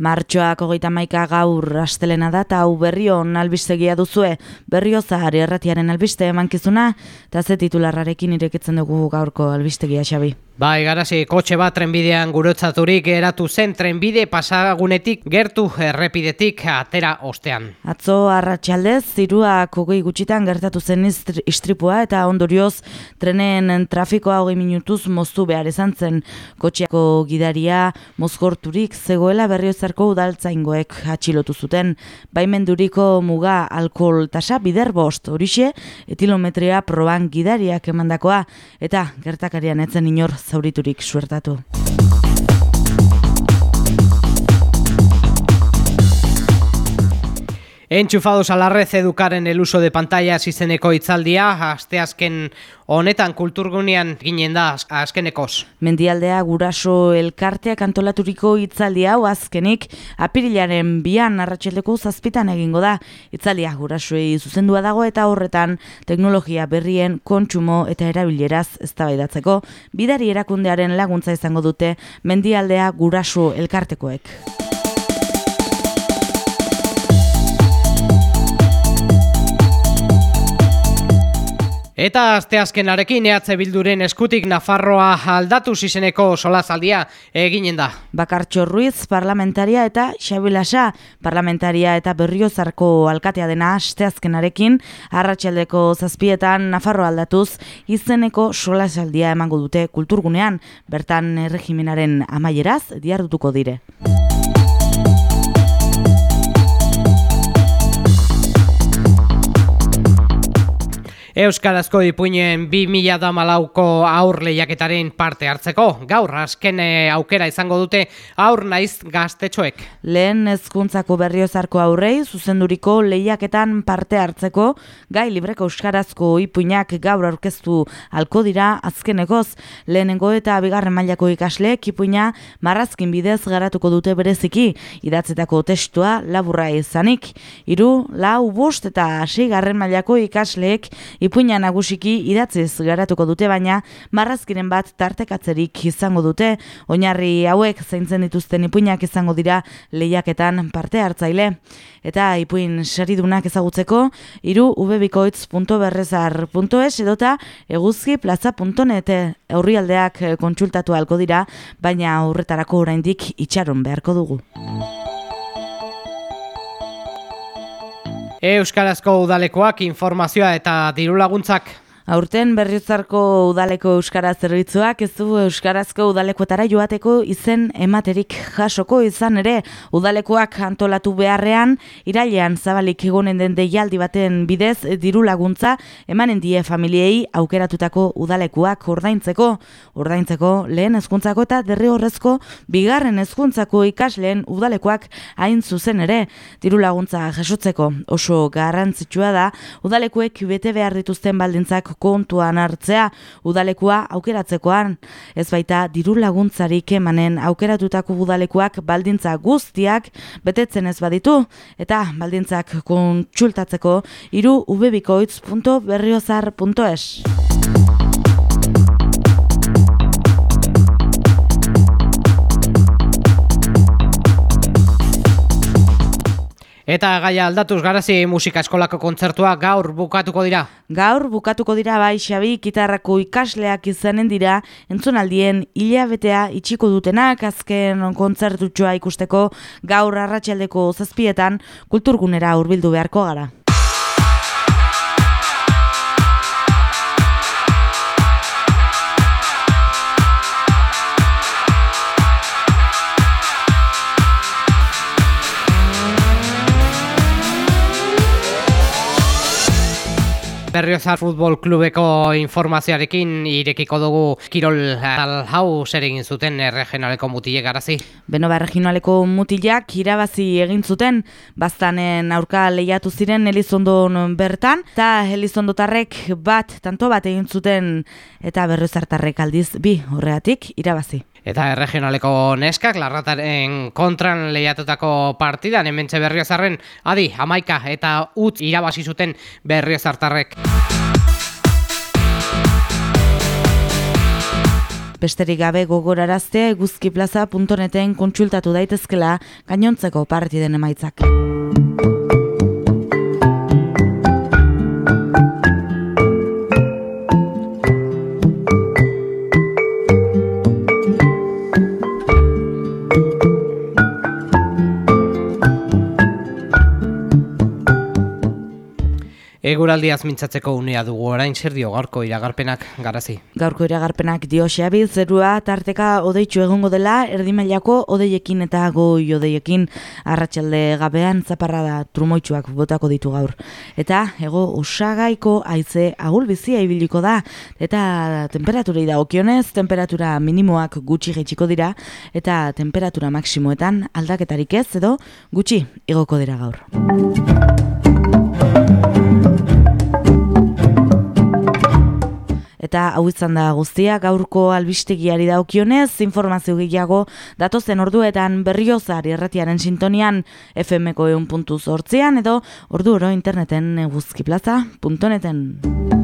Martxoak hogeita maika gaur astelena da eta hau berrion albistegia duzue, berrio zahari erratiaren albiste emankizuna, eta ze titularrarekin irekitzen dugu gaurko albistegia xabi. Bai, garasi, kotxe bat trenbidean gurotzaturik eratu zen trenbide pasagunetik gertu errepidetik atera ostean. Atzo arratsaldez zirua kogoi gutxitan gertatu zen istripua eta ondorioz trenen trafikoa hogei minutuz moztu behar izan zen kotxeako gidaria mozgorturik zegoela berriozarko udaltzaingoek atxilotu zuten. Baimenduriko muga alkohol tasa bider bost horixe etilometria proban gidariak emandakoa eta gertakarian etzen inor zauriturik suertatu. Enchufados a la red educaren el uso de pantallas izeneko itzaldia, asteazken honetan kulturgunean ginen da azkenekoz. Mendialdea guraso elkarteak antolaturiko itzaldia hau azkenik apirilaren bian arratxeldeko zazpitan egingo da. Itzaldia gurasoei zuzendua dago eta horretan teknologia berrien kontsumo eta erabileraz eztabaidatzeko bidari erakundearen laguntza izango dute mendialdea guraso elkartekoek. Eta asteazkenarekin ehatze bilduren eskutik Nafarroa aldatu zizeneko solazaldia eginen da. Bakartxo Ruiz parlamentaria eta Xabilasa parlamentaria eta berriozarko alkatea dena asteazkenarekin arratsaldeko zazpietan Nafarroa aldatuz izeneko solazaldia emango dute kulturgunean bertan erregimenaren amaieraz diardutuko dire. Euskarazko ipuinen 2000 damalauko aur lehiaketaren parte hartzeko. Gaur, azken eh, aukera izango dute aur naiz gaztetxoek. Lehen ezkuntzako berriozarko aurrei, zuzenduriko lehiaketan parte hartzeko, gai libreko Euskarazko ipuinak gaur aurkeztu alko dira azkenekoz. Lehenengo eta bigarren mailako ikasleek ipuina marrazkin bidez garatuko dute bereziki, idatzetako testua laburra izanik. Hiru lau, bost eta hasi garren mailako ikasleek ipuina nagusiki idatziz garatuko dute baina marrazkiren bat tartekatzerik izango dute. Oinarri hauek zaintzen dituzten ipuinak izango dira lehiaketan parte hartzaile. Eta ipuin saridunak ezagutzeko iru ubebikoitz.berrezar.es edota eguzkiplaza.net aurrialdeak kontsultatu halko dira baina aurretarako oraindik itxaron beharko dugu. Euskarazko udalekoak informazioa eta diru laguntzak Aurten berriozarko udaleko euskara zerbitzuak ez du euskarazko udalekoetara joateko izen ematerik jasoko izan ere. Udalekoak antolatu beharrean irailean zabalik egonen den deialdi baten bidez diru laguntza emanen die familiei aukeratutako udalekoak ordaintzeko. Ordaintzeko lehen hezkuntzako eta derrigorrezko bigarren hezkuntzako ikasleen udalekoak hain zuzen ere diru laguntza jasotzeko. Oso garrantzitsua da udalekuek bete behar dituzten baldintzak kontuan hartzea udalekua aukeratzekoan. Ez baita diru laguntzarik emanen aukeratutako udalekuak baldintza guztiak betetzen ez baditu. Eta baldintzak kontsultatzeko iru ubebikoitz.berriozar.es Eta gaia aldatuz garazi musika eskolako kontzertua gaur bukatuko dira. Gaur bukatuko dira bai Xabi gitarrako ikasleak izanen dira entzunaldien hilabetea itxiko dutenak azken kontzertutxoa ikusteko gaur arratsaldeko zazpietan kulturgunera hurbildu beharko gara. Berriozar Futbol Klubeko informazioarekin irekiko dugu Kirol hau zer egin zuten regionaleko mutilek garazi. Beno, ba, regionaleko mutilak irabazi egin zuten, bastanen aurka lehiatu ziren Elizondon bertan, eta Elizondotarrek bat, tanto bat egin zuten, eta Berriozartarrek aldiz bi horreatik irabazi. Eta regionaleko neskak, larrataren kontran lehiatutako partidan, hementxe berriozarren, adi, amaika eta utz irabazi zuten berriozartarrek. Besterik gabe gogoraraztea eguzkiplaza.neten kontsultatu daitezkela gainontzeko partiden emaitzak. Thank you. Eguraldiaz mintzatzeko unea dugu orain zer dio gaurko iragarpenak garazi. Gaurko iragarpenak dio xabi, zerua tarteka odeitxu egongo dela, erdimailako odeiekin eta goi odeiekin arratsalde gabean zaparra da trumoitxuak botako ditu gaur. Eta ego osagaiko haize agul bizia ibiliko da, eta temperaturei da okionez, temperatura minimoak gutxi geitsiko dira, eta temperatura maksimoetan aldaketarik ez edo gutxi igoko dira gaur. Eta hau izan da guztia, gaurko albistegiari daukionez, informazio gehiago datozen orduetan berriozar erratiaren sintonian FMko eun puntu edo ordu oro interneten guzkiplaza.neten.